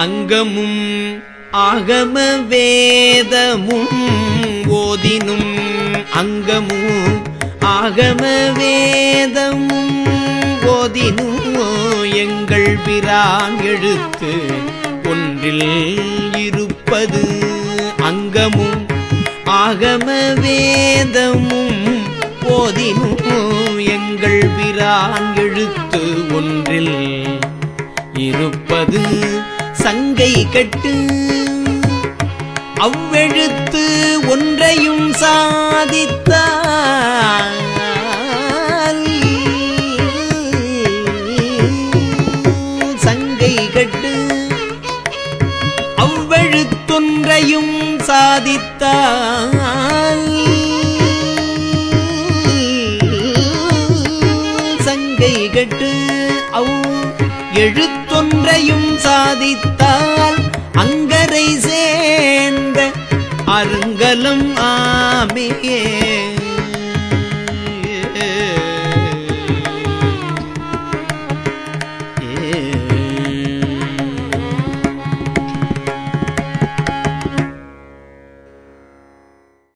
அங்கமும் ஆகம வேதமும் ஓதினும். அங்கமும் ஆகம வேதமும் ஓதினும் எங்கள் பிரான் எழுத்து ஒன்றில் இருப்பது. அங்கமும் ஆகம வேதமும் ஓதினும் எங்கள் பிரான் எழுத்து ஒன்றில் இருப்பது. சங்கை கட்டு அவ்வெழுத்து ஒன்றையும் சாதித்தால் சங்கை கட்டு அவ்வெழுத்தொன்றையும் சாதித்தால் சங்கை அவ் எழுத்தொன்றையும் சாதித்தால் அங்கரை சேர்ந்த அருங்கலம் ஆமையே